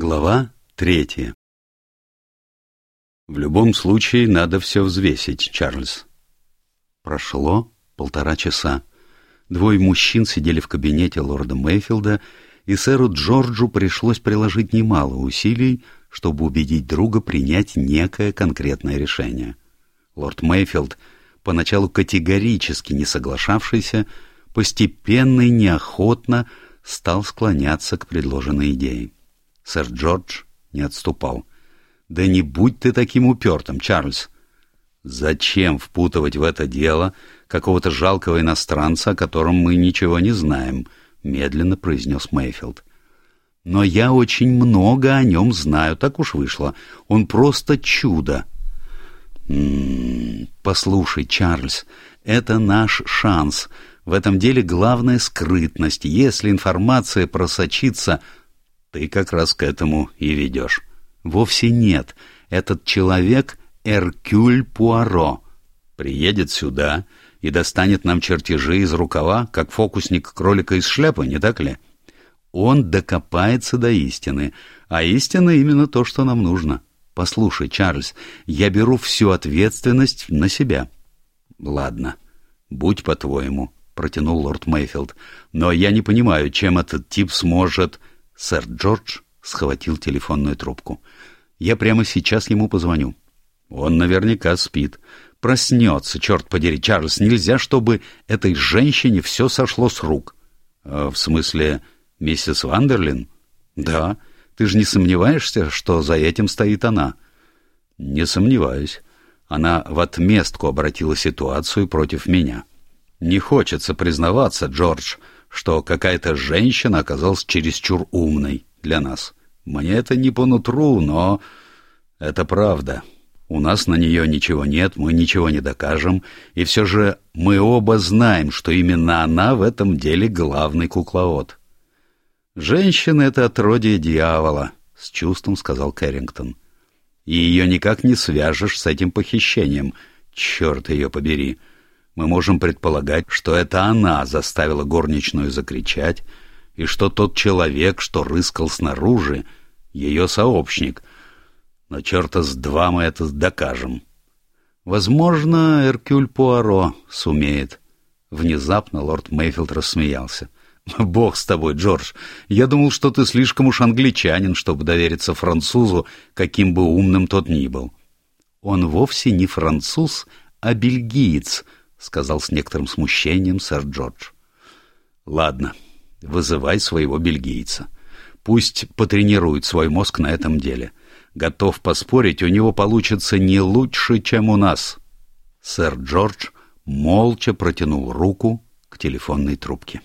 Глава третья В любом случае надо все взвесить, Чарльз. Прошло полтора часа. Двое мужчин сидели в кабинете лорда Мэйфилда, и сэру Джорджу пришлось приложить немало усилий, чтобы убедить друга принять некое конкретное решение. Лорд Мэйфилд, поначалу категорически не соглашавшийся, постепенно и неохотно стал склоняться к предложенной идее. Сэр Джордж не отступал. «Да не будь ты таким упертым, Чарльз!» «Зачем впутывать в это дело какого-то жалкого иностранца, о котором мы ничего не знаем?» — медленно произнес Мейфилд. «Но я очень много о нем знаю, так уж вышло. Он просто чудо!» «М -м -м, «Послушай, Чарльз, это наш шанс. В этом деле главная скрытность. Если информация просочится, ты как раз к этому и ведешь. Вовсе нет. Этот человек — Эркюль Пуаро. Приедет сюда и достанет нам чертежи из рукава, как фокусник кролика из шляпы, не так ли? Он докопается до истины, а истина именно то, что нам нужно. Послушай, Чарльз, я беру всю ответственность на себя. Ладно, будь по-твоему, протянул лорд Мейфилд, но я не понимаю, чем этот тип сможет... Сэр Джордж схватил телефонную трубку. «Я прямо сейчас ему позвоню». «Он наверняка спит. Проснется, черт подери, Чарльз. Нельзя, чтобы этой женщине все сошло с рук». «А, «В смысле, миссис Вандерлин?» «Да. Ты же не сомневаешься, что за этим стоит она?» «Не сомневаюсь. Она в отместку обратила ситуацию против меня». «Не хочется признаваться, Джордж, что какая-то женщина оказалась чересчур умной для нас. Мне это не по нутру, но это правда. У нас на нее ничего нет, мы ничего не докажем, и все же мы оба знаем, что именно она в этом деле главный кукловод. «Женщина — это отродье дьявола», — с чувством сказал Кэррингтон. «И ее никак не свяжешь с этим похищением. Черт ее побери!» Мы можем предполагать, что это она заставила горничную закричать, и что тот человек, что рыскал снаружи, ее сообщник. Но черта с два мы это докажем. Возможно, Эркюль Пуаро сумеет. Внезапно лорд Мейфилд рассмеялся. «Бог с тобой, Джордж. Я думал, что ты слишком уж англичанин, чтобы довериться французу, каким бы умным тот ни был». «Он вовсе не француз, а бельгиец», — сказал с некоторым смущением сэр Джордж. — Ладно, вызывай своего бельгийца. Пусть потренирует свой мозг на этом деле. Готов поспорить, у него получится не лучше, чем у нас. Сэр Джордж молча протянул руку к телефонной трубке.